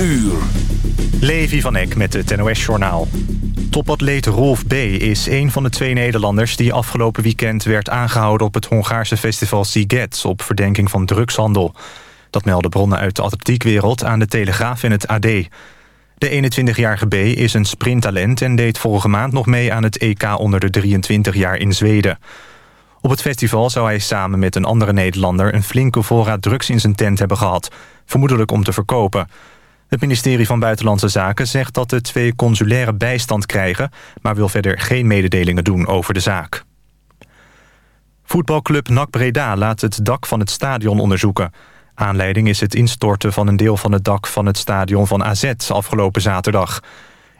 uur. Levi van Eck met het NOS-journaal. Topatleet Rolf B. is een van de twee Nederlanders... die afgelopen weekend werd aangehouden op het Hongaarse festival Siget... op verdenking van drugshandel. Dat melden bronnen uit de atletiekwereld aan de Telegraaf en het AD. De 21-jarige B. is een sprinttalent en deed vorige maand nog mee... aan het EK onder de 23 jaar in Zweden. Op het festival zou hij samen met een andere Nederlander... een flinke voorraad drugs in zijn tent hebben gehad. Vermoedelijk om te verkopen... Het ministerie van Buitenlandse Zaken zegt dat de twee consulaire bijstand krijgen... maar wil verder geen mededelingen doen over de zaak. Voetbalclub NAC Breda laat het dak van het stadion onderzoeken. Aanleiding is het instorten van een deel van het dak van het stadion van AZ afgelopen zaterdag.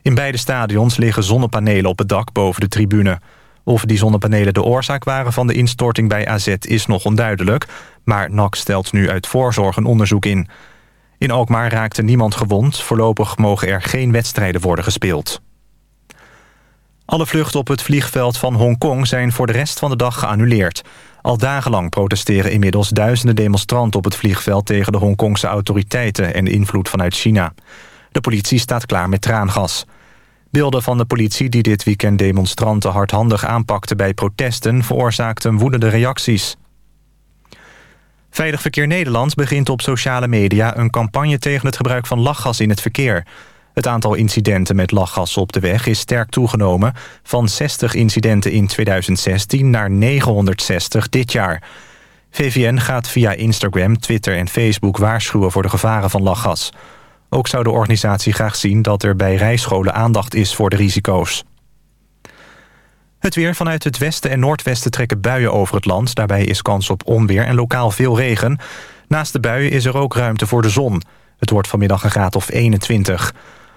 In beide stadions liggen zonnepanelen op het dak boven de tribune. Of die zonnepanelen de oorzaak waren van de instorting bij AZ is nog onduidelijk... maar NAC stelt nu uit voorzorg een onderzoek in... In Alkmaar raakte niemand gewond. Voorlopig mogen er geen wedstrijden worden gespeeld. Alle vluchten op het vliegveld van Hongkong zijn voor de rest van de dag geannuleerd. Al dagenlang protesteren inmiddels duizenden demonstranten op het vliegveld... tegen de Hongkongse autoriteiten en de invloed vanuit China. De politie staat klaar met traangas. Beelden van de politie die dit weekend demonstranten hardhandig aanpakte bij protesten... veroorzaakten woedende reacties. Veilig Verkeer Nederland begint op sociale media... een campagne tegen het gebruik van lachgas in het verkeer. Het aantal incidenten met lachgas op de weg is sterk toegenomen... van 60 incidenten in 2016 naar 960 dit jaar. VVN gaat via Instagram, Twitter en Facebook waarschuwen... voor de gevaren van lachgas. Ook zou de organisatie graag zien dat er bij rijscholen aandacht is voor de risico's. Het weer vanuit het westen en noordwesten trekken buien over het land. Daarbij is kans op onweer en lokaal veel regen. Naast de buien is er ook ruimte voor de zon. Het wordt vanmiddag een graad of 21.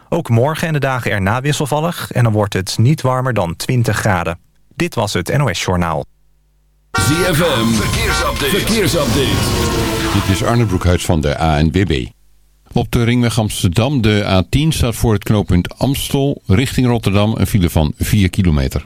Ook morgen en de dagen erna wisselvallig... en dan wordt het niet warmer dan 20 graden. Dit was het NOS Journaal. ZFM, verkeersupdate. verkeersupdate. Dit is Arne Broekhuis van de ANWB. Op de ringweg Amsterdam, de A10, staat voor het knooppunt Amstel... richting Rotterdam een file van 4 kilometer.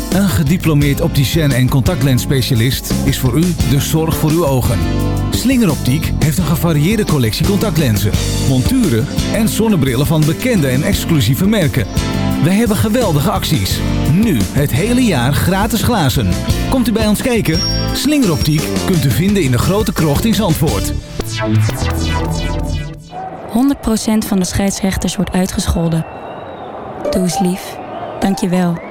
Een gediplomeerd opticien en contactlensspecialist is voor u de zorg voor uw ogen. Slingeroptiek heeft een gevarieerde collectie contactlenzen, monturen en zonnebrillen van bekende en exclusieve merken. We hebben geweldige acties. Nu het hele jaar gratis glazen. Komt u bij ons kijken? Slingeroptiek kunt u vinden in de grote krocht in Zandvoort. 100% van de scheidsrechters wordt uitgescholden. Doe eens lief. Dank je wel.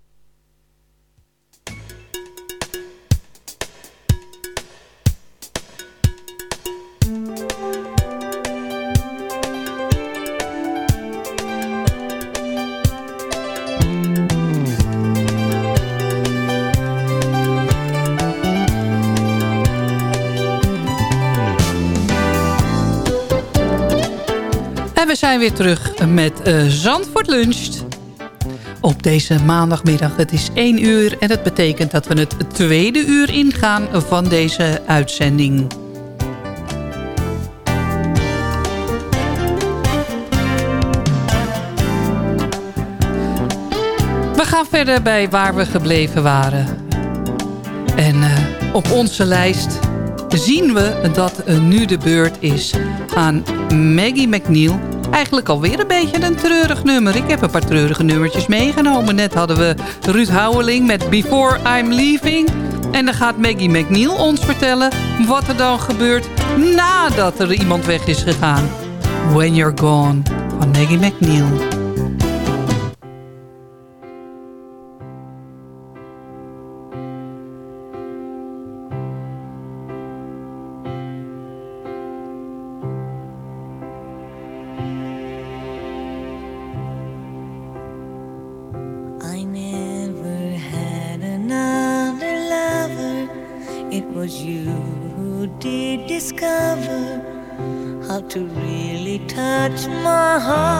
zijn weer terug met uh, Zandvoort Luncht. Op deze maandagmiddag, het is 1 uur en dat betekent dat we het tweede uur ingaan van deze uitzending. We gaan verder bij waar we gebleven waren. En eh, op onze lijst zien we dat nu de beurt is aan Maggie McNeil... Eigenlijk alweer een beetje een treurig nummer. Ik heb een paar treurige nummertjes meegenomen. Net hadden we Ruud Houweling met Before I'm Leaving. En dan gaat Maggie McNeil ons vertellen wat er dan gebeurt nadat er iemand weg is gegaan. When You're Gone van Maggie McNeil. to really touch my heart.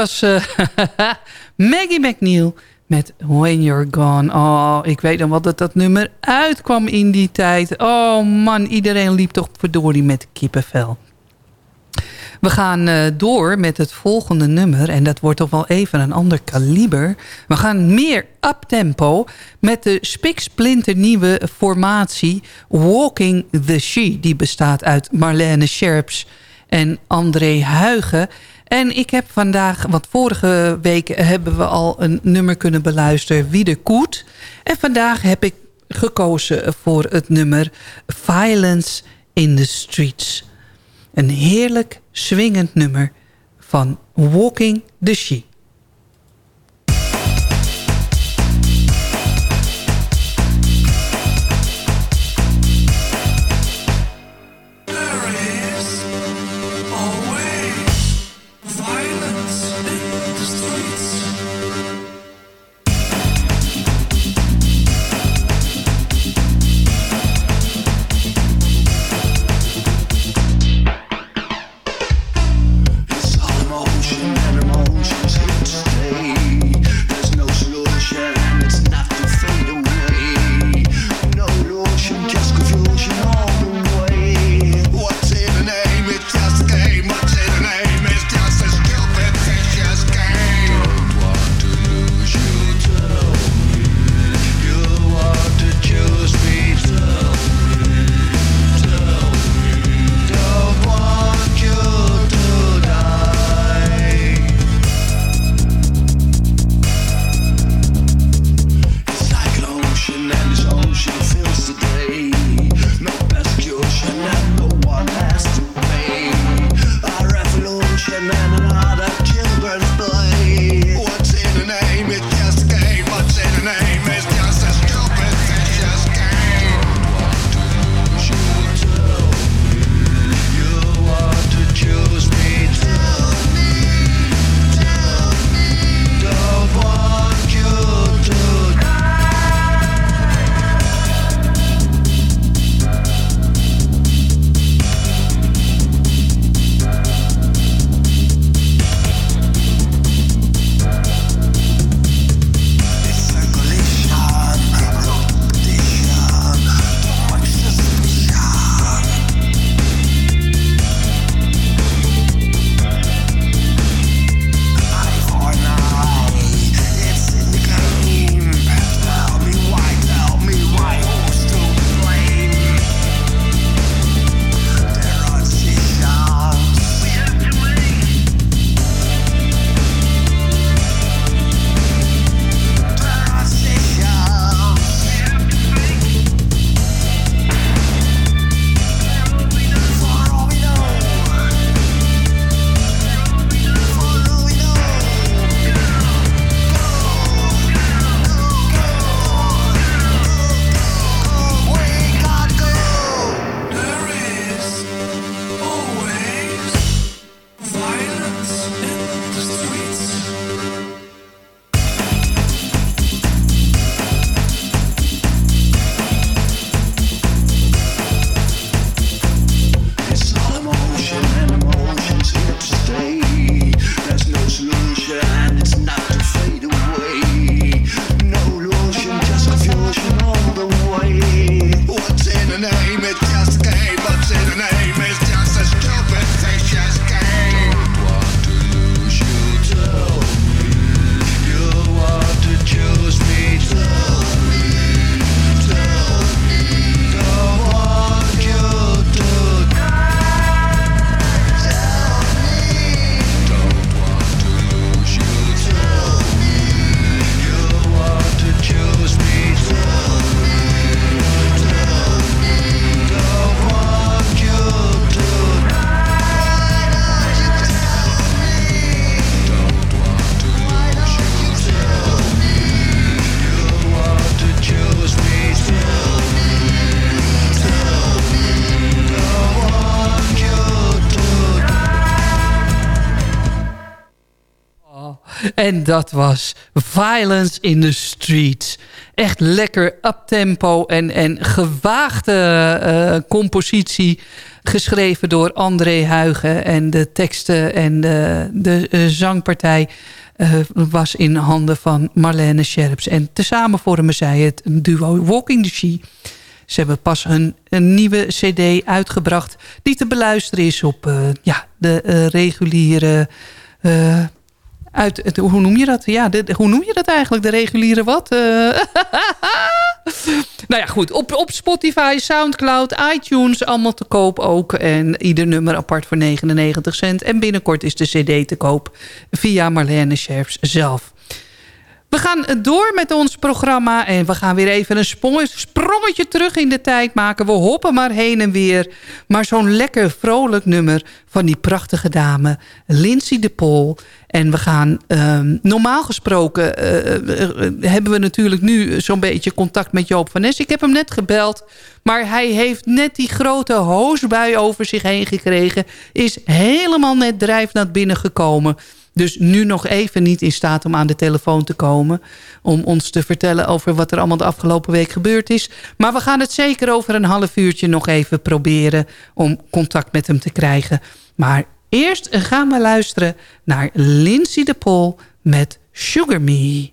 Was uh, Maggie McNeil met When You're Gone. Oh, ik weet nog wat dat, dat nummer uitkwam in die tijd. Oh man, iedereen liep toch verdorie met kippenvel. We gaan uh, door met het volgende nummer. En dat wordt toch wel even een ander kaliber. We gaan meer uptempo met de spiksplinternieuwe formatie Walking the She. Die bestaat uit Marlene Scherps en André Huigen. En ik heb vandaag, want vorige week hebben we al een nummer kunnen beluisteren, Wie de Koet. En vandaag heb ik gekozen voor het nummer Violence in the Streets. Een heerlijk swingend nummer van Walking the Sheep. En dat was Violence in the Streets. Echt lekker uptempo en, en gewaagde uh, compositie. Geschreven door André Huigen. En de teksten en de, de uh, zangpartij uh, was in handen van Marlene Scherps. En tezamen vormen zij het duo Walking the She. Ze hebben pas een, een nieuwe cd uitgebracht... die te beluisteren is op ja, de reguliere... Uit, het, hoe noem je dat? Ja, hoe noem je dat eigenlijk? De reguliere wat? nou ja, goed. Op, op Spotify, Soundcloud, iTunes, allemaal te koop ook. En ieder nummer apart voor 99 cent. En binnenkort is de cd te koop via Marlene Scherfs zelf. We gaan door met ons programma en we gaan weer even een sprongetje terug in de tijd maken. We hoppen maar heen en weer. Maar zo'n lekker vrolijk nummer van die prachtige dame, Lindsay de Pol. En we gaan, um, normaal gesproken uh, uh, hebben we natuurlijk nu zo'n beetje contact met Joop van Nes. Ik heb hem net gebeld, maar hij heeft net die grote hoosbui over zich heen gekregen. Is helemaal net drijfnat binnengekomen. Dus nu nog even niet in staat om aan de telefoon te komen. Om ons te vertellen over wat er allemaal de afgelopen week gebeurd is. Maar we gaan het zeker over een half uurtje nog even proberen om contact met hem te krijgen. Maar eerst gaan we luisteren naar Lindsay de Pol met Sugar Me.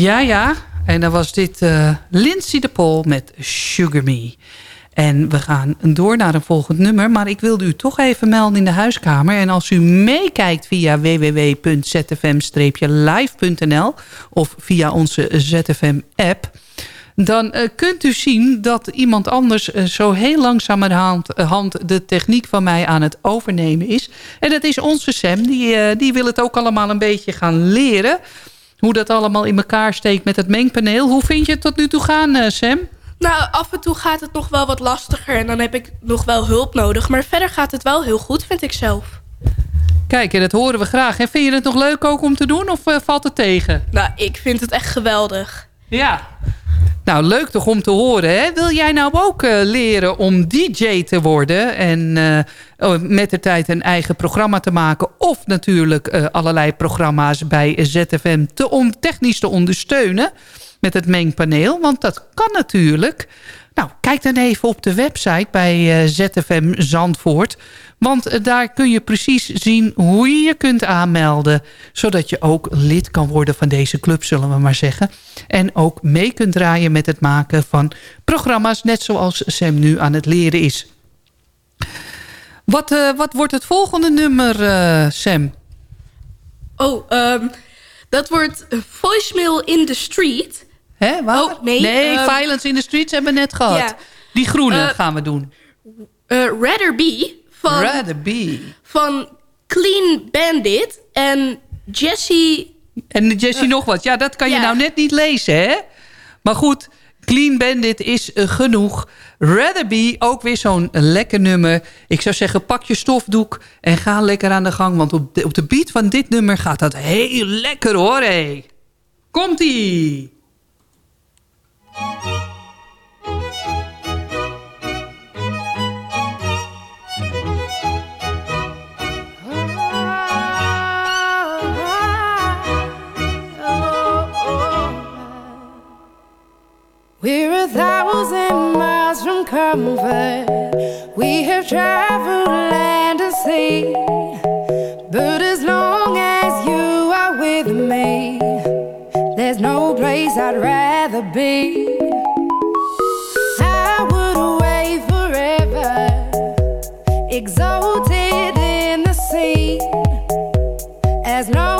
Ja, ja. En dan was dit uh, Lindsay de Pol met Sugar Me. En we gaan door naar een volgend nummer. Maar ik wilde u toch even melden in de huiskamer. En als u meekijkt via www.zfm-live.nl... of via onze ZFM-app... dan uh, kunt u zien dat iemand anders uh, zo heel langzamerhand hand de techniek van mij aan het overnemen is. En dat is onze Sam. Die, die wil het ook allemaal een beetje gaan leren. Hoe dat allemaal in elkaar steekt met het mengpaneel. Hoe vind je het tot nu toe gaan, Sam? Nou, af en toe gaat het nog wel wat lastiger en dan heb ik nog wel hulp nodig. Maar verder gaat het wel heel goed, vind ik zelf. Kijk, en dat horen we graag. En vind je het nog leuk ook om te doen of uh, valt het tegen? Nou, ik vind het echt geweldig. Ja. Nou, leuk toch om te horen. Hè? Wil jij nou ook uh, leren om DJ te worden... en uh, met de tijd een eigen programma te maken... of natuurlijk allerlei programma's bij ZFM te technisch te ondersteunen met het mengpaneel. Want dat kan natuurlijk. Nou, kijk dan even op de website bij uh, ZFM Zandvoort. Want uh, daar kun je precies zien hoe je je kunt aanmelden. Zodat je ook lid kan worden van deze club, zullen we maar zeggen. En ook mee kunt draaien met het maken van programma's. Net zoals Sam nu aan het leren is. Wat, uh, wat wordt het volgende nummer, Sam? Oh, um, dat wordt Voicemail in the Street... Hè, waar? Oh, nee. Nee, um, Violence in the Streets hebben we net gehad. Die groene Uh, gaan we doen. Uh, Rather Be van, Rather Be. van Clean Bandit en Jesse... En Jesse nog wat. Ja, dat kan je nou net niet lezen, hè? Maar goed, Clean Bandit is uh, genoeg. Rather Be, ook weer zo'n lekker nummer. Ik zou zeggen, pak je stofdoek en ga lekker aan de gang. Want op de, op de beat van dit nummer gaat dat heel lekker, hoor. Hey. Komt-ie! Comfort. We have traveled land and sea. But as long there's no place I'd rather be. I would away forever, exalted in the sea. As long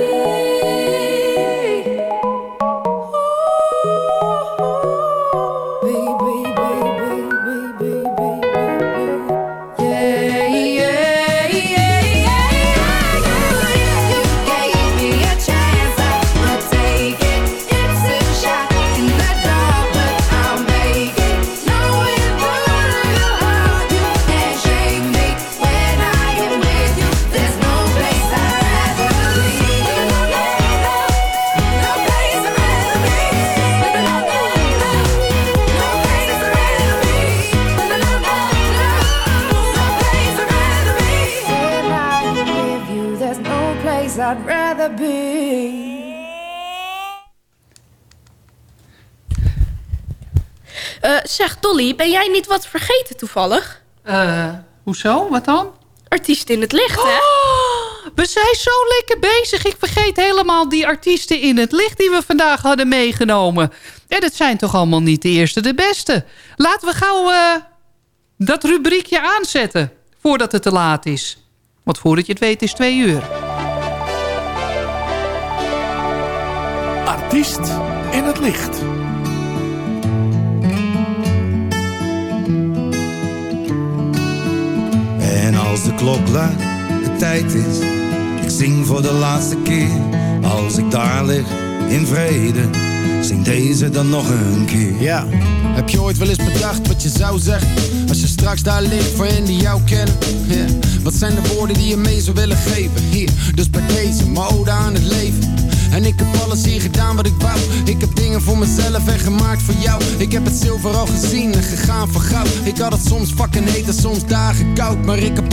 Dolly, ben jij niet wat vergeten toevallig? Eh, hoezo? Wat dan? Artiest in het licht, hè? Oh, we zijn zo lekker bezig. Ik vergeet helemaal die artiesten in het licht die we vandaag hadden meegenomen. En dat zijn toch allemaal niet de eerste de beste. Laten we gauw eh, dat rubriekje aanzetten. Voordat het te laat is. Want voordat je het weet is twee uur. Artiest in het licht. Als de klok luidt, de tijd is. Ik zing voor de laatste keer. Als ik daar lig, in vrede. Zing deze dan nog een keer. Ja, heb je ooit wel eens bedacht wat je zou zeggen? Als je straks daar ligt voor hen die jou kennen. Ja. Wat zijn de woorden die je mee zou willen geven? Hier, dus bij deze, mijn ode aan het leven. En ik heb alles hier gedaan wat ik wou. Ik heb dingen voor mezelf en gemaakt voor jou. Ik heb het zilver al gezien en gegaan voor goud. Ik had het soms fucking heet en soms dagen koud. Maar ik heb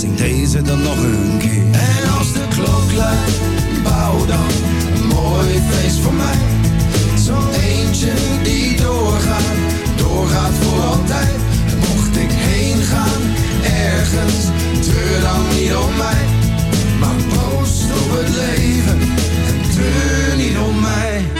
Zing deze dan nog een keer. En als de klok luidt, bouw dan een mooi feest voor mij. Zo'n eentje die doorgaat, doorgaat voor altijd. En mocht ik heen gaan, ergens, treur dan niet om mij. Maar proost op het leven en treur niet om mij.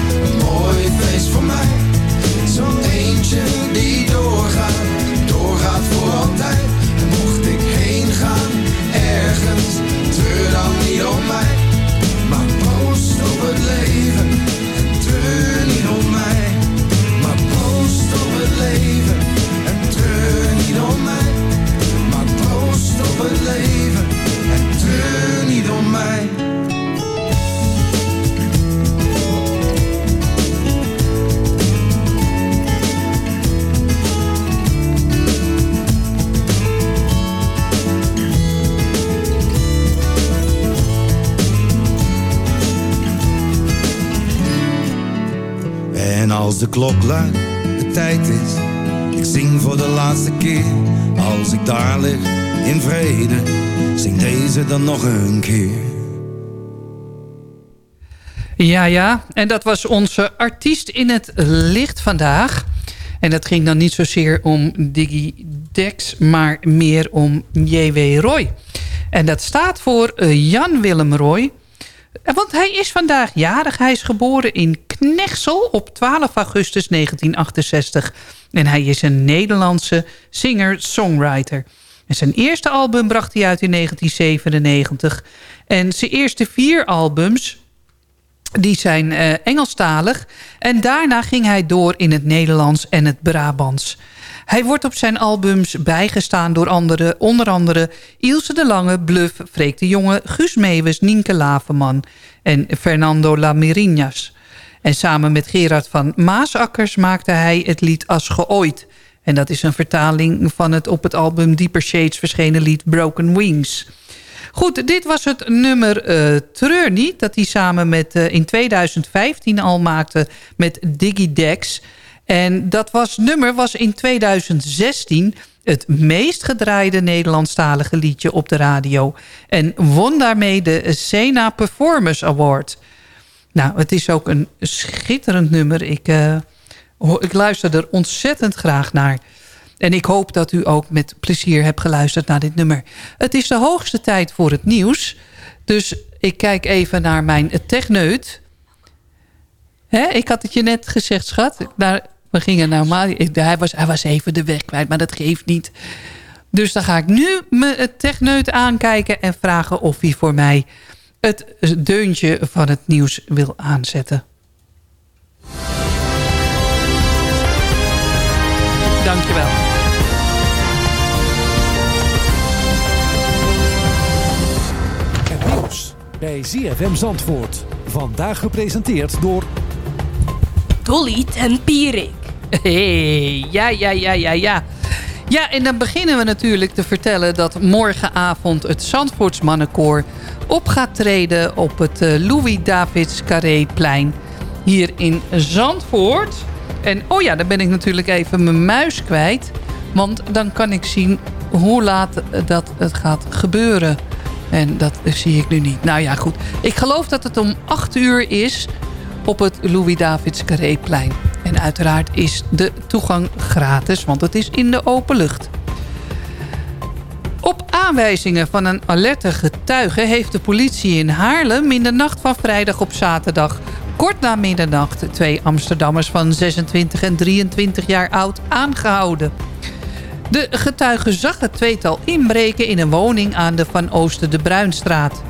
feest voor mij. Zo'n eentje die doorgaat, doorgaat voor altijd. Mocht ik heen gaan, ergens, treur dan niet om mij. Maar proost op het leven en treur niet om mij. Maar proost op het leven en treur niet om mij. Maar proost op het leven en als de klok luidt, de tijd is. Ik zing voor de laatste keer. Als ik daar lig, in vrede. Zing deze dan nog een keer. Ja, ja. En dat was onze artiest in het licht vandaag. En dat ging dan niet zozeer om Diggy Dex, maar meer om J.W. Roy. En dat staat voor eh, Jan Willem Roy. Want hij is vandaag jarig. Hij is geboren in Knechtsel op 12 augustus 1968. En hij is een Nederlandse singer-songwriter. Zijn eerste album bracht hij uit in 1997. En zijn eerste vier albums die zijn eh, Engelstalig. En daarna ging hij door in het Nederlands en het Brabants. Hij wordt op zijn albums bijgestaan door andere, onder andere Ilse de Lange, Bluff, Freek de Jonge, Guus Meeuwis, Nienke Laverman en Fernando Lamirinas. En samen met Gerard van Maasakkers maakte hij het lied Als Geooid. En dat is een vertaling van het op het album Deeper Shades verschenen lied Broken Wings. Goed, dit was het nummer uh, Treur niet... dat hij samen met, uh, in 2015 al maakte met Diggy Dex. En dat was, nummer was in 2016 het meest gedraaide Nederlandstalige liedje op de radio. En won daarmee de Sena Performance Award. Nou, het is ook een schitterend nummer. Ik, uh, ik luister er ontzettend graag naar. En ik hoop dat u ook met plezier hebt geluisterd naar dit nummer. Het is de hoogste tijd voor het nieuws. Dus ik kijk even naar mijn techneut. Hè, ik had het je net gezegd, schat. Naar, we gingen naar Mali. Hij was, hij was even de weg kwijt, maar dat geeft niet. Dus dan ga ik nu mijn techneut aankijken... en vragen of hij voor mij het deuntje van het nieuws wil aanzetten. Dankjewel. Het nieuws bij ZFM Zandvoort. Vandaag gepresenteerd door... Dolly ten Pierik. Hey, ja, ja, ja, ja, ja. Ja, en dan beginnen we natuurlijk te vertellen dat morgenavond het Zandvoortsmannenkoor op gaat treden op het Louis Davids Carré-plein hier in Zandvoort. En oh ja, dan ben ik natuurlijk even mijn muis kwijt. Want dan kan ik zien hoe laat dat het gaat gebeuren. En dat zie ik nu niet. Nou ja, goed. Ik geloof dat het om 8 uur is op het Louis Davids Carré-plein. En uiteraard is de toegang gratis, want het is in de open lucht. Op aanwijzingen van een alerte getuige heeft de politie in Haarlem... in de nacht van vrijdag op zaterdag kort na middernacht... twee Amsterdammers van 26 en 23 jaar oud aangehouden. De getuige zag het tweetal inbreken in een woning aan de Van Oosten de Bruinstraat.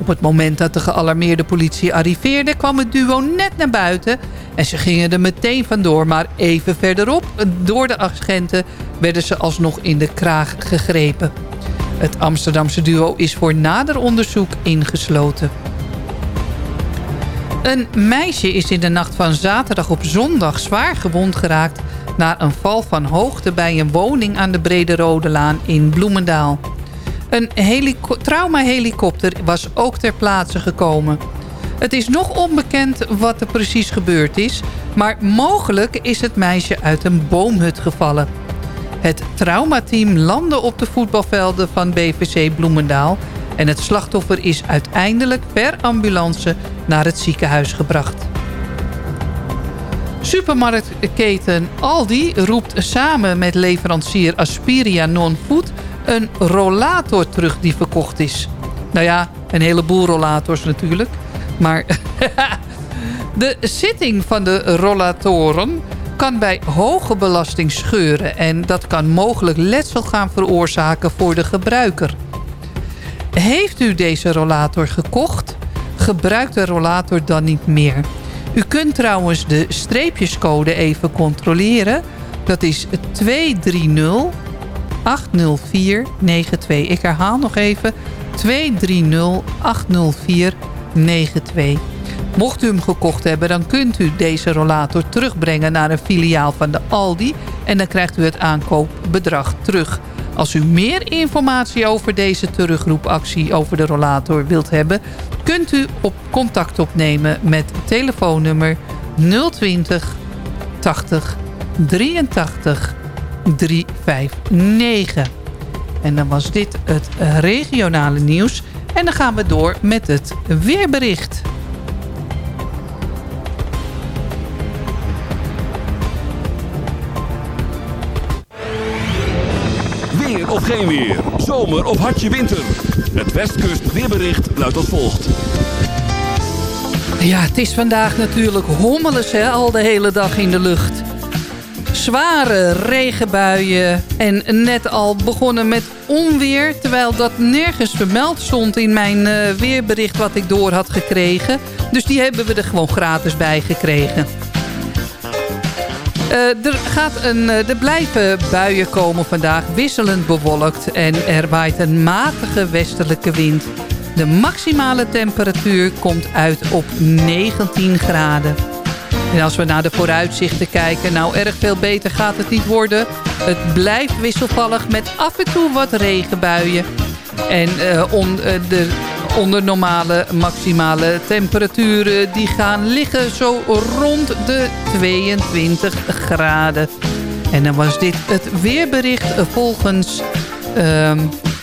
Op het moment dat de gealarmeerde politie arriveerde... kwam het duo net naar buiten en ze gingen er meteen vandoor. Maar even verderop, door de agenten, werden ze alsnog in de kraag gegrepen. Het Amsterdamse duo is voor nader onderzoek ingesloten. Een meisje is in de nacht van zaterdag op zondag zwaar gewond geraakt... na een val van hoogte bij een woning aan de Brede Rode Laan in Bloemendaal. Een traumahelikopter was ook ter plaatse gekomen. Het is nog onbekend wat er precies gebeurd is... maar mogelijk is het meisje uit een boomhut gevallen. Het traumateam landde op de voetbalvelden van BVC Bloemendaal... en het slachtoffer is uiteindelijk per ambulance naar het ziekenhuis gebracht. Supermarktketen Aldi roept samen met leverancier Aspiria Non-Food... een rollator terug die verkocht is. Nou ja, een heleboel rollators natuurlijk. Maar de zitting van de rollatoren kan bij hoge belasting scheuren... en dat kan mogelijk letsel gaan veroorzaken voor de gebruiker. Heeft u deze rollator gekocht? Gebruik de rollator dan niet meer. U kunt trouwens de streepjescode even controleren. Dat is 230 80492. Ik herhaal nog even. 230 80492. Mocht u hem gekocht hebben, dan kunt u deze rollator terugbrengen naar een filiaal van de Aldi. En dan krijgt u het aankoopbedrag terug. Als u meer informatie over deze terugroepactie over de rollator wilt hebben... kunt u op contact opnemen met telefoonnummer 020 80 83 359. En dan was dit het regionale nieuws. En dan gaan we door met het weerbericht. Weer of geen weer. Zomer of hartje winter. Het Westkust weerbericht luidt als volgt. Ja, het is vandaag natuurlijk hommeles hè, al de hele dag in de lucht. Zware regenbuien en net al begonnen met onweer... terwijl dat nergens vermeld stond in mijn uh, weerbericht wat ik door had gekregen. Dus die hebben we er gewoon gratis bij gekregen. Uh, er, gaat een, uh, er blijven buien komen vandaag, wisselend bewolkt... en er waait een matige westelijke wind. De maximale temperatuur komt uit op 19 graden. En als we naar de vooruitzichten kijken, nou erg veel beter gaat het niet worden. Het blijft wisselvallig met af en toe wat regenbuien. En eh, eh, de onder normale maximale temperaturen die gaan liggen zo rond de 22 graden. En dan was dit het weerbericht volgens ehm,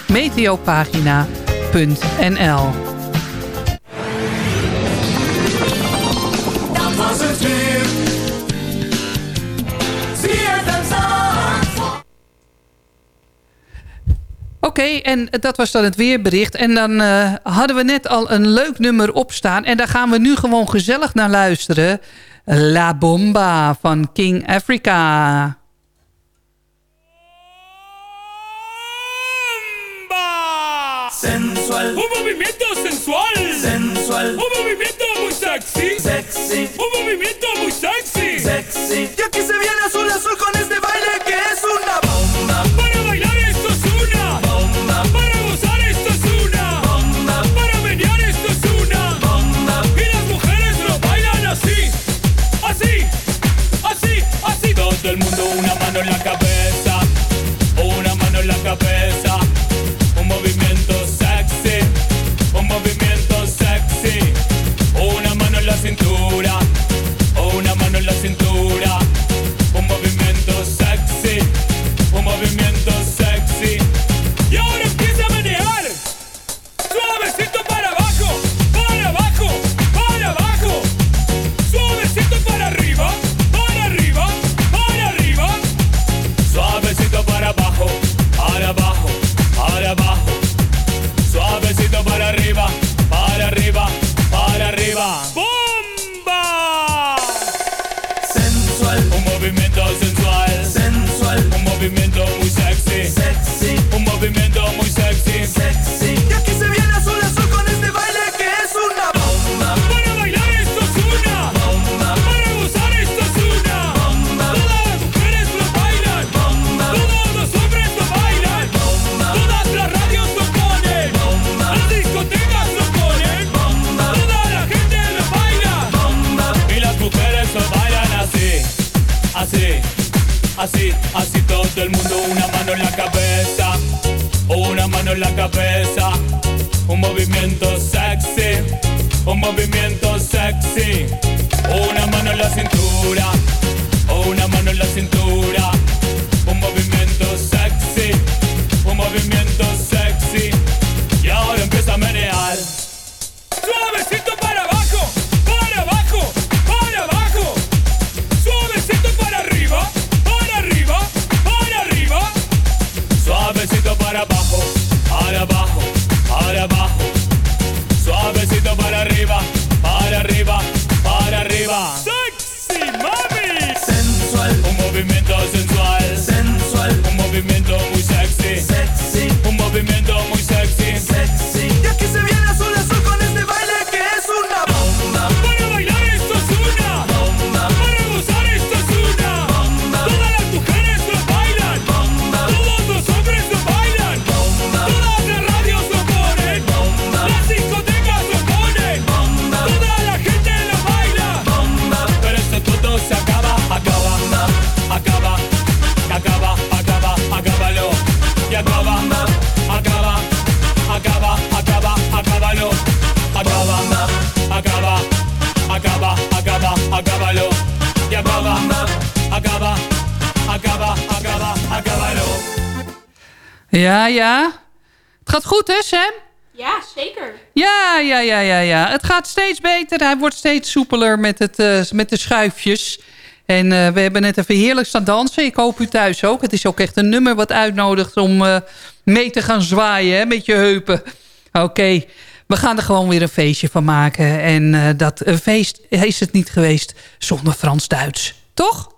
meteopagina.nl. Oké, en dat was dan het weerbericht. En dan eh, hadden we net al een leuk nummer opstaan. En daar gaan we nu gewoon gezellig naar luisteren. La Bomba van King Africa. Sensual. Un movimiento sensual. Sensual. Un movimiento muy sexy. Sexy. Un movimiento muy sexy. Sexy. Y aquí se viene azul Ja, ja. Het gaat goed, hè, Sam? Ja, zeker. Ja, ja, ja, ja, ja. Het gaat steeds beter. Hij wordt steeds soepeler met, het, eh, met de schuifjes. En eh, we hebben net even heerlijk staan dansen. Ik hoop u thuis ook. Het is ook echt een nummer wat uitnodigt om eh, mee te gaan zwaaien hè, met je heupen. Oké, we gaan er gewoon weer een feestje van maken. En dat een feest is het niet geweest zonder Frans-Duits. Toch?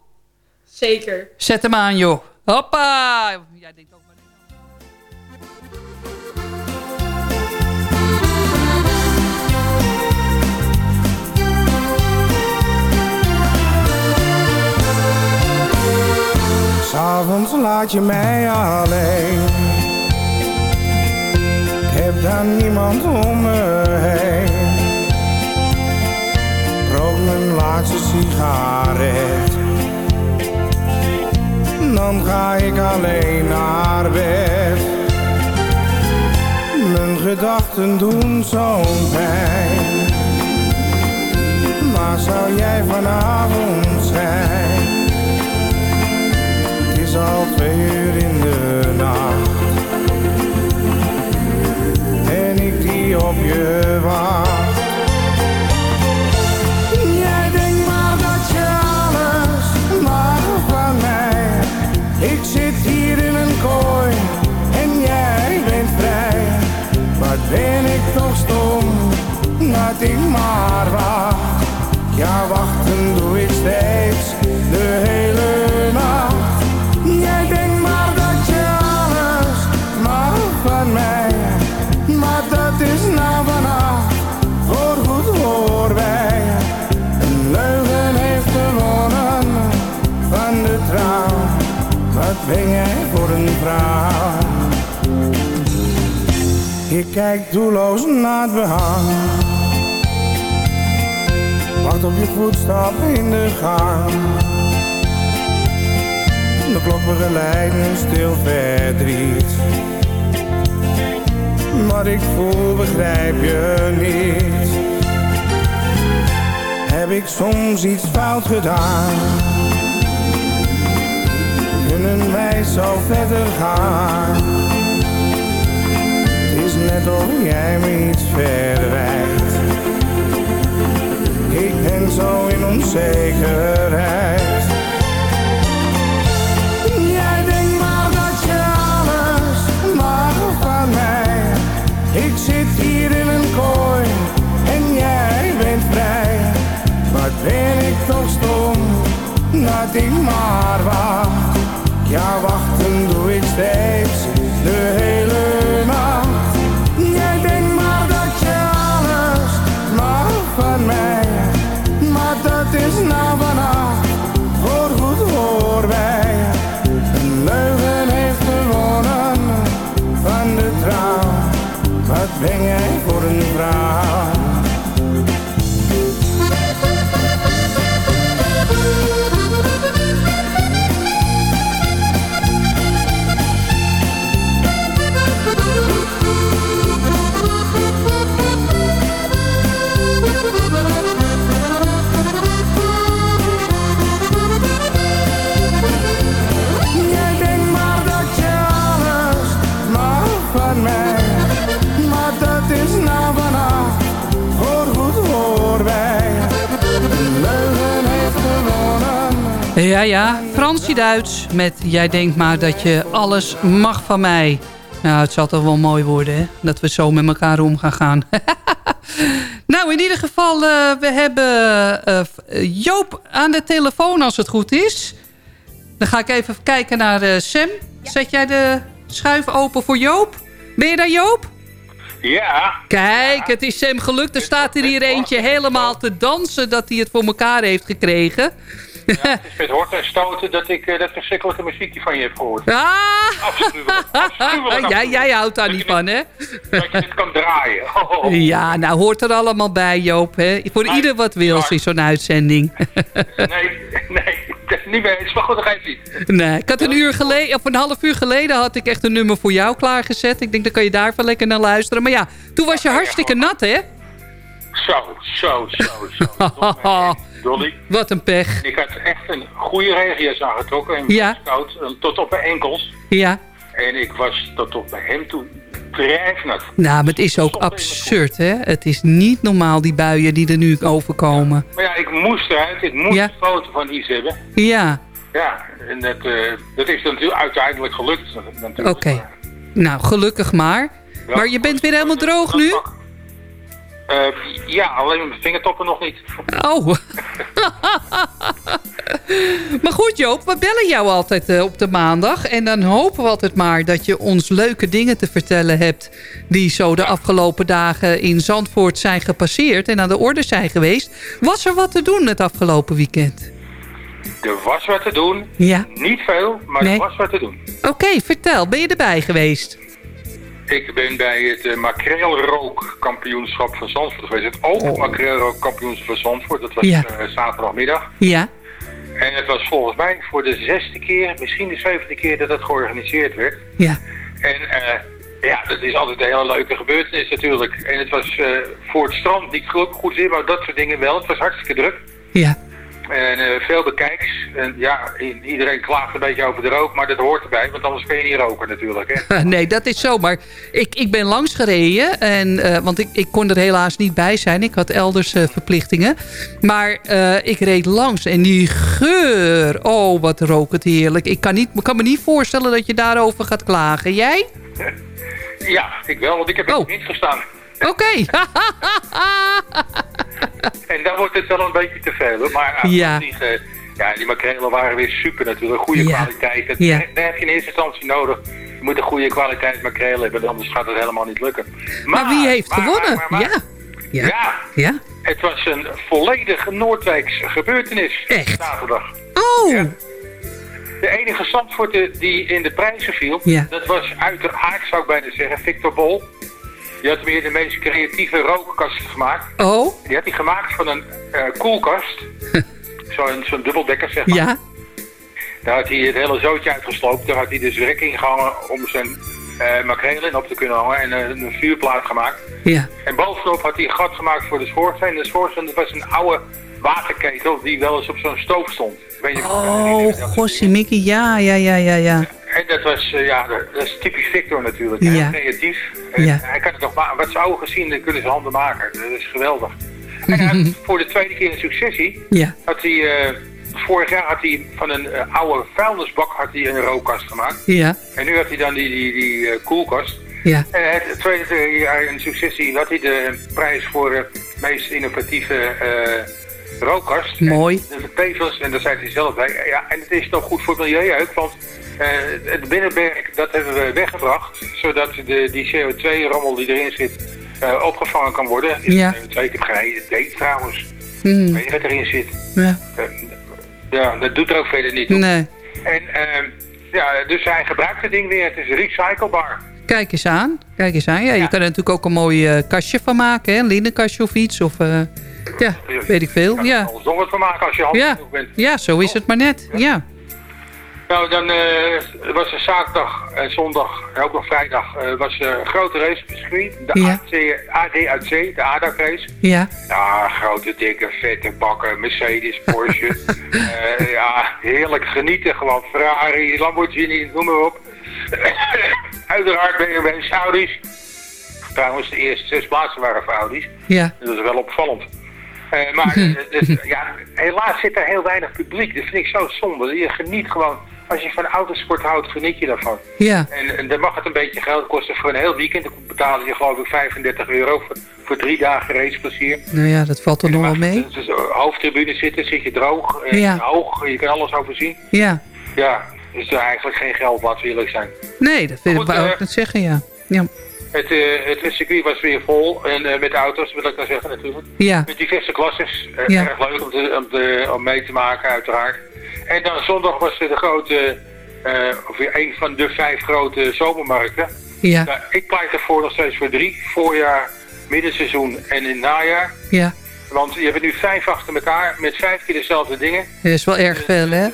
Zeker. Zet hem aan, joh. Hoppa! Jij denkt ook S'avonds laat je mij alleen. Heb dan niemand om me heen. rook mijn laatste sigaret. Dan ga ik alleen naar bed. Mijn gedachten doen zo'n pijn. Waar zou jij vanavond zijn? Is al twee uur in de nacht. En ik die op je wacht. Jij denkt maar dat je alles mag van mij. Ik zit hier in een kooi en jij bent vrij. Wat ben ik toch stom dat ik maar wacht. Ja, wachten doe ik steeds de hele kijk doelloos naar het behang. Wacht op je voetstap in de gang. De klok begeleidt mijn stil verdriet. Wat ik voel begrijp je niet. Heb ik soms iets fout gedaan? Kunnen wij zo verder gaan? Net of jij me iets verwijt. Ik ben zo in onzekerheid. Jij denkt maar dat je alles mag van mij. Ik zit hier in een kooi en jij bent vrij. Wat ben ik toch stom dat ik maar wacht. Ja, wachten doe ik steeds de hele nacht. Van mij. Maar dat is nou vannacht voorgoed voorbij. Een leugen heeft gewonnen van de trouw. Wat ben jij voor een vrouw? Ja, ja, Fransie Duits met Jij denkt maar dat je alles mag van mij. Nou, het zal toch wel mooi worden, hè? Dat we zo met elkaar om gaan gaan. nou, in ieder geval, eh, we hebben eh, Joop aan de telefoon als het goed is. Dan ga ik even kijken naar eh, Sam. Zet jij de schuif open voor Joop? Ben je daar, Joop? Ja. Kijk, het is Sam gelukt. Er staat er hier eentje helemaal te dansen dat hij het voor elkaar heeft gekregen. Het hoort en stoten dat ik eh, dat verschrikkelijke muziekje van je heb gehoord. Ah! Afschuwelijk. Afschuwelijk. Jij, jij houdt daar niet van, hè? Dat je het kan draaien. Oh, oh. Ja, nou hoort er allemaal bij, Joop. Hè? Voor ieder wat wil in zo'n uitzending. Nee, nee, is niet mee eens. Maar goed, dat zien. nee, ik had een uur geleden, of een half uur geleden had ik echt een nummer voor jou klaargezet. Ik denk, dan kan je daarvan lekker naar luisteren. Maar ja, toen was je hartstikke nat, hè? Zo, zo, zo, zo. Dolly. Wat een pech. Ik had echt een goede regenjas aangetrokken. En Ja. koud, tot op mijn enkels. Ja. En ik was tot op mijn hem toe drijfnat. Nou, maar het is ook absurd, hè? Het is niet normaal, die buien die er nu overkomen. Maar ja, ik moest eruit. Ik moest Ja. een foto van iets hebben. Ja, Ja, en dat, eh, dat is natuurlijk uiteindelijk gelukt. Oké. Nou, gelukkig maar. Maar je bent weer helemaal droog nu? Eh, ja, alleen mijn vingertoppen nog niet. Oh. maar goed Joop, we bellen jou altijd eh, op de maandag. En dan hopen we altijd maar dat je ons leuke dingen te vertellen hebt... die zo de afgelopen dagen in Zandvoort zijn gepasseerd... en aan de orde zijn geweest. Was er wat te doen het afgelopen weekend? Er was wat te doen. Ja. Niet veel, maar Nee. er was wat te doen. Oké, vertel. Ben je erbij geweest? Ik ben bij het uh, makreelrookkampioenschap van Zandvoort geweest. Het open Oh. makreelrookkampioenschap van Zandvoort. Dat was Ja. eh, zaterdagmiddag. Ja. En het was volgens mij voor de zesde keer, misschien de zevende keer dat het georganiseerd werd. Ja. En eh, ja, dat is altijd een hele leuke gebeurtenis natuurlijk. En het was eh, voor het strand niet goed, goed zin, maar dat soort dingen wel. Het was hartstikke druk. Ja. En eh, veel bekijks. En ja, iedereen klaagt een beetje over de rook, maar dat hoort erbij, want anders kun je niet roken natuurlijk. Hè? Nee, dat is zo. Maar ik, ik ben langs gereden. En, eh, want ik, ik kon er helaas niet bij zijn. Ik had elders eh, verplichtingen. Maar ik reed langs. En die geur. Oh, wat rook het heerlijk. Ik kan, niet, ik kan me niet voorstellen dat je daarover gaat klagen. Jij? Ja, ik wel, want ik heb in de wind gestaan. Oké. En dan wordt het wel een beetje te veel. Hoor. Maar eh, Ja. die, eh, ja, die makrelen waren weer super natuurlijk. Goede Ja. kwaliteit. Dat, Ja. Daar heb je in eerste instantie nodig. Je moet een goede kwaliteit makrelen hebben, anders gaat het helemaal niet lukken. Maar, wie heeft maar, gewonnen? maar, ja. Ja. Ja. Ja. Het was een volledig Noordwijkse gebeurtenis. Echt? Zaterdag. Oh. De enige Zandvoorter die in de prijzen viel, Ja. dat was uiteraard, zou ik bijna zeggen, Victor Bol. Die had weer de meest creatieve rookkast gemaakt. Oh. Die had hij gemaakt van een eh, koelkast. Zo'n dubbeldekker, zeg maar. Ja. Daar had hij het hele zootje uitgesloopt. Daar had hij dus rek in gehangen om zijn eh makrelen in op te kunnen hangen. En eh, een vuurplaat gemaakt. Ja. En bovenop had hij een gat gemaakt voor de schoorsteen. De schoorsteen dat was een oude waterketel die wel eens op zo'n stoof stond. Weet je, Oh, gossie Mickey. Ja, ja, ja, ja, ja. En dat was, eh, ja, dat is typisch Victor natuurlijk. Ja. creatief. En Ja. Hij kan het nog maken. Wat zijn ogen zien, dan kunnen zijn handen maken. Dat is geweldig. En hij had voor de tweede keer in successie Ja. had hij, eh, vorig jaar had hij van een eh, oude vuilnisbak had hij een rookkast gemaakt. Ja. En nu had hij dan die, die, die koelkast. Ja. En het tweede jaar in successie had hij de prijs voor de meest innovatieve rookkast. Mooi. En de tevens, en daar zei hij zelf bij, ja, en het is toch goed voor het milieu ook, want het binnenwerk, dat hebben we weggebracht, zodat de, die CO2-rommel die erin zit, eh, opgevangen kan worden. Ja. CO2, ik heb geen idee trouwens. Hmm. Weet je wat erin zit? Ja. Eh, ja, dat doet er ook verder niet toe. Nee. En eh, ja, dus hij gebruikt het ding weer, het is recyclebaar. Kijk eens aan. Kijk eens aan. Ja, je kan er natuurlijk ook een mooi eh, kastje van maken. Hè? Een linnenkastje of iets. Of, eh, ja, weet ik veel. Ja. Alles nog wat van maken als je handig Ja. bent. ja, zo is het maar net. Ja. Nou, dan eh, was er zaterdag en zondag en ook nog vrijdag eh, was er een grote race op het circuit. De Ja. ADAC, de ADAC race. Ja. Ja, grote, dikke, vette bakken, Mercedes, Porsche. Eh, ja, heerlijk genieten gewoon. Ferrari, Lamborghini, noem maar op. Uiteraard BMW en Saudi's. Trouwens, de eerste zes plaatsen waren voor Audi's. Ja. Dat is wel opvallend. Eh, maar eh, dus, ja, helaas zit er heel weinig publiek. Dat vind ik zo zonde. Je geniet gewoon, als je van autosport houdt, geniet je daarvan. Ja. En, en dan mag het een beetje geld kosten voor een heel weekend. Dan betaal je geloof ik 35 euro voor, voor drie dagen raceplezier. Nou ja, dat valt er nog wel mee. Dus uh, hoofdtribune zitten, zit je droog, eh, Ja. hoog, je kan alles overzien. Ja. Ja, dus er eigenlijk geen geld, we eerlijk zijn. Nee, dat vind ik ik eh, net zeggen, ja. Ja. Het, eh, het circuit was weer vol en eh, met auto's, wil ik dan zeggen natuurlijk. Ja. Met diverse klasses. Eh, Ja. Erg leuk om, te, om, te- om mee te maken, uiteraard. En dan zondag was er de grote, eh, of een van de vijf grote zomermarkten. Ja. Nou, ik pleit ervoor nog steeds voor drie. Voorjaar, middenseizoen en in het najaar. Ja. Want je hebt nu vijf achter elkaar met vijf keer dezelfde dingen. Dat is wel erg veel, hè?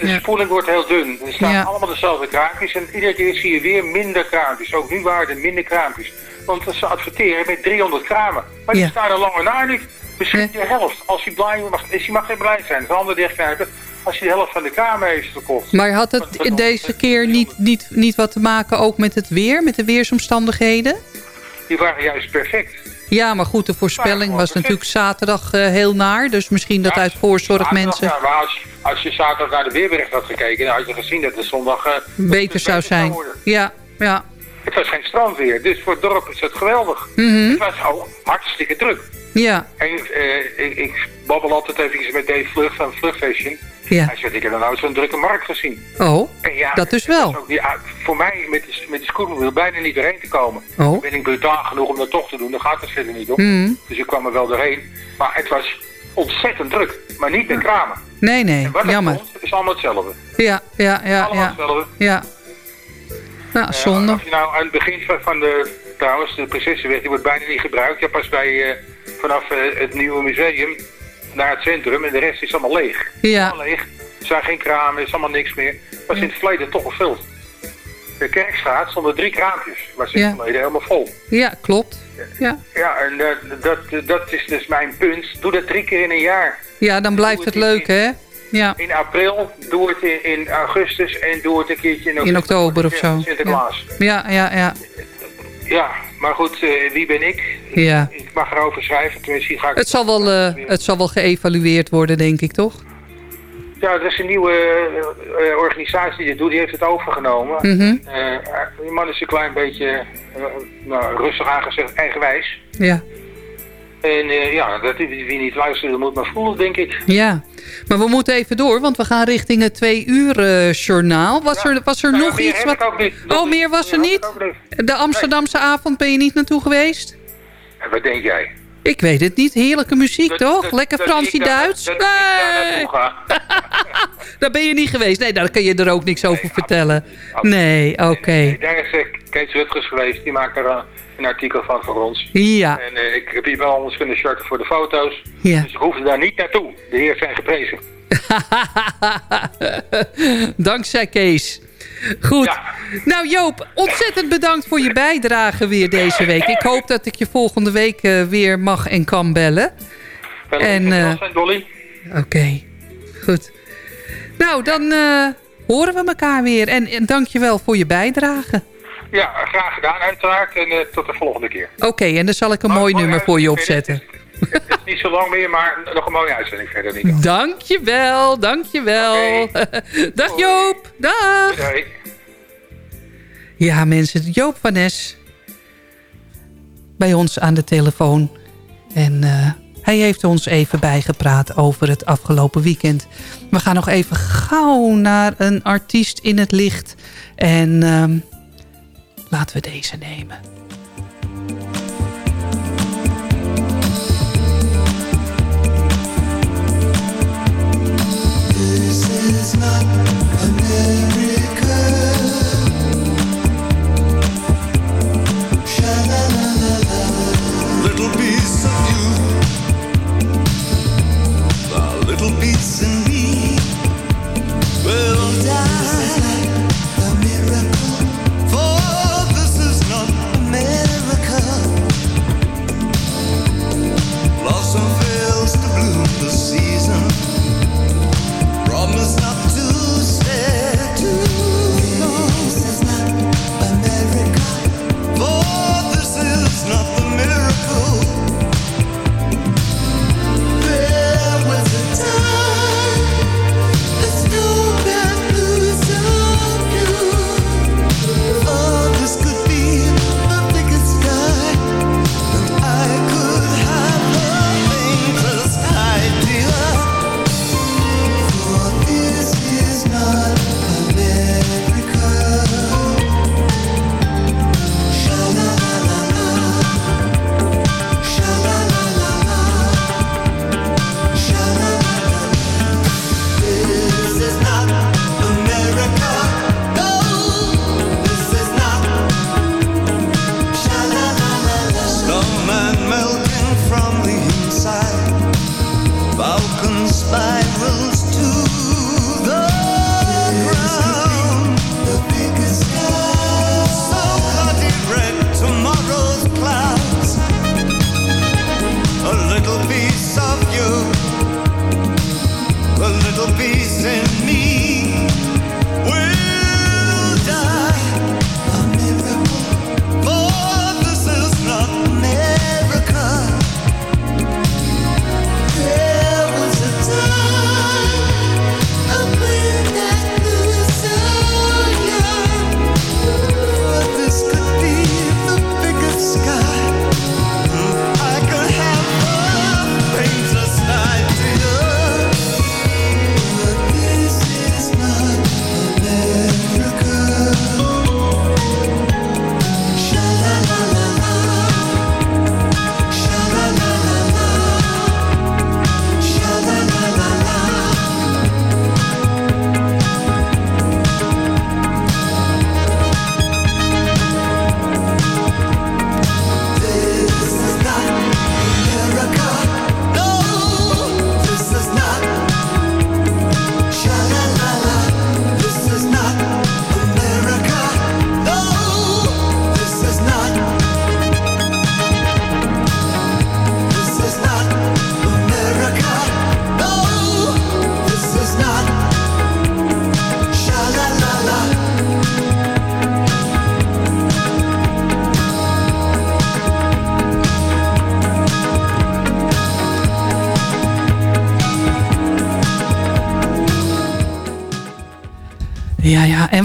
De spoeling wordt heel dun. Er staan Ja. allemaal dezelfde kraampjes. En iedere keer zie je weer minder kraampjes. Ook nu waren er minder kraampjes. Want ze adverteren met 300 kramen. Maar die Ja. staan er langer na niet. Misschien de helft. Als hij blij mag, is, hij mag geen blij zijn. De handen dichtknijpen. Als hij de helft van de kramen heeft verkocht. Maar had het deze keer niet, niet, niet wat te maken ook met het weer? Met de weersomstandigheden? Die waren juist perfect. Ja, maar goed, de voorspelling was natuurlijk zaterdag eh, heel naar. Dus misschien dat uit voorzorg mensen Ja, maar als, als je zaterdag naar de weerbericht had gekeken, dan had je gezien dat de zondag... eh, beter zou zijn. Ja, ja. Het was geen strandweer, dus voor het dorp is het geweldig. Mhm. Het was al hartstikke druk. Ja, En eh, ik, ik babbel altijd even met Dave Vlucht van Vluchtfashion. Ja. Hij zegt, ik heb nooit zo'n drukke markt gezien. oh, En ja, dat dus het wel. ook ah, voor mij met de, met de scooterwiel bijna niet doorheen te komen. Oh. Ben ik brutaal genoeg om dat toch te doen, dan gaat het verder niet op. Mhm. Dus ik kwam er wel doorheen. Maar het was ontzettend druk, maar niet met kramen. Nee, nee, Wat er jammer. komt, is allemaal hetzelfde. Ja, ja, ja, Allemaal ja. hetzelfde. Ja, Ja, Eh, zonde. als je nou aan het begin van, de, trouwens, de Prinsessenweg, die wordt bijna niet gebruikt. Ja, pas bij, eh, vanaf eh, het nieuwe museum naar het centrum en de rest is allemaal leeg. Ja. Allemaal leeg. Er zijn geen kramen, er is allemaal niks meer. Was in het verleden toch gevuld. De Kerkstraat stonden drie kraampjes. Was in Ja. het verleden helemaal vol. Ja, klopt. Ja. Ja, en dat, dat is dus mijn punt. Doe dat drie keer in een jaar. ja, dan blijft het leuk, hè? Ja, In april, doe het in, in augustus en doe het een keertje in, in oktober of zo. Sinterklaas. Ja, ja, ja. Ja, maar goed, eh, wie ben ik? ja. Ik mag erover schrijven, tenminste ga ik... Het zal, wel, eh, het zal wel geëvalueerd worden, denk ik, toch? Ja, dat is een nieuwe eh, organisatie die dit doet, die heeft het overgenomen. Mhm. Eh, die man is een klein beetje, nou, rustig aangezegd, eigenwijs. Ja. En eh, ja, dat, wie niet luistert, moet maar voelen, denk ik. Ja, maar we moeten even door, want we gaan richting het twee uur eh, journaal. Was er, was er Nou nog iets? Wat... Oh, meer was er niet? De Amsterdamse avond ben je niet naartoe geweest? Wat denk jij? Ik weet het niet. Heerlijke muziek, toch? Lekker dat Fransie ik daar- Duits? dat ik daar Nee, daar ben je niet geweest. Nee, daar kan je er ook niks over vertellen. Nee, oké. Daar is eh, Kees Rutgers geweest, die maakt er eh, een artikel van voor ons. Ja. En eh, ik heb hier wel anders kunnen shirten voor de foto's. Ja. Dus ik hoefde daar niet naartoe. De heer zijn geprezen. Dankzij Kees. Goed. Nou Joop, ontzettend bedankt voor je bijdrage weer deze week. Ik hoop dat ik je volgende week eh, weer mag en kan bellen. En, eh, Dolly? Oké, goed. Nou, dan eh, horen we elkaar weer. En, en dank je wel voor je bijdrage. Ja, graag gedaan uiteraard. En tot de volgende keer. Oké, en dan zal ik een mooi nummer voor je opzetten. Het is niet zo lang meer, maar nog een mooie uitzending verder. Niet. Dank je wel, dank je wel. Dag Joop, dag. Doei. Ja mensen, Joop van Nes bij ons aan de telefoon. En eh, hij heeft ons even bijgepraat over het afgelopen weekend. We gaan nog even gauw naar een artiest in het licht. En ehm, laten we deze nemen. Is not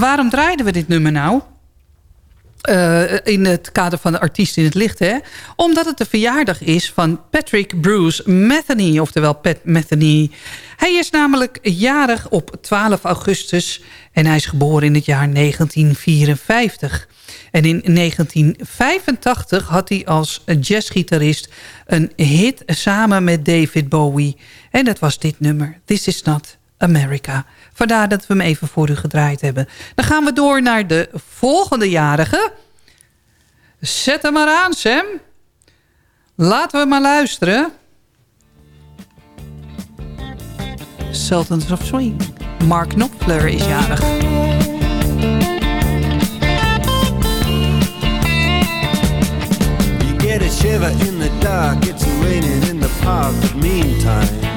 waarom draaiden we dit nummer nou? Eh, in het kader van de artiest in het licht, hè? Omdat het de verjaardag is van Patrick Bruce Metheny, oftewel Pat Metheny. Hij is namelijk jarig op 12 augustus en hij is geboren in het jaar 1954. En in 1985 had hij als jazzgitarist een hit samen met David Bowie. En dat was dit nummer, This Is Not America. Vandaar dat we hem even voor u gedraaid hebben. Dan gaan we door naar de volgende jarige. Zet hem maar aan, Sam. Laten we maar luisteren. Sultans of Swing. Mark Knopfler is jarig. You get a shiver in the dark, it's raining in the park, meantime.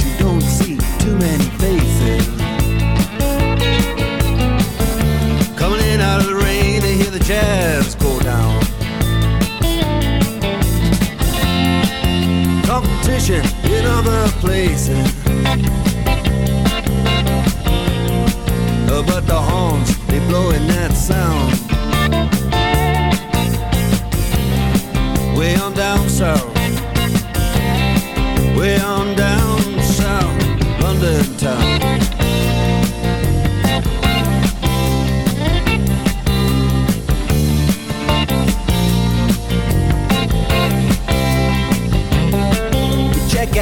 Competition in other places. Uh, But the horns, they blowing that sound. Way on down south. Way on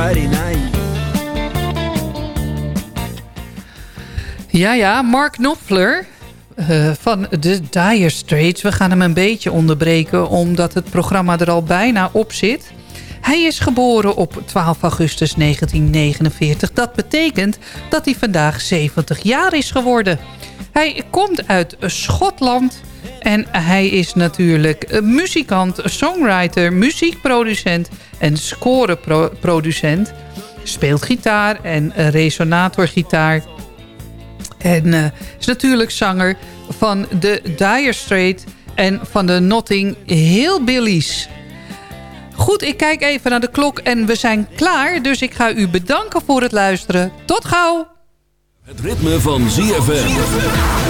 Night. Ja, ja, Mark Knopfler eh, van de Dire Straits. We gaan hem een beetje onderbreken omdat het programma er al bijna op zit. Hij is geboren op 12 augustus 1949. Dat betekent dat hij vandaag 70 jaar is geworden. Hij komt uit Schotland en hij is natuurlijk een muzikant, songwriter, muziekproducent en scoreproducent. Speelt gitaar en resonatorgitaar. En eh, is natuurlijk zanger van de Dire Straits en van de Notting Hillbillies. Goed, ik kijk even naar de klok en we zijn klaar. Dus ik ga u bedanken voor het luisteren. Tot gauw! Het ritme van ZFM.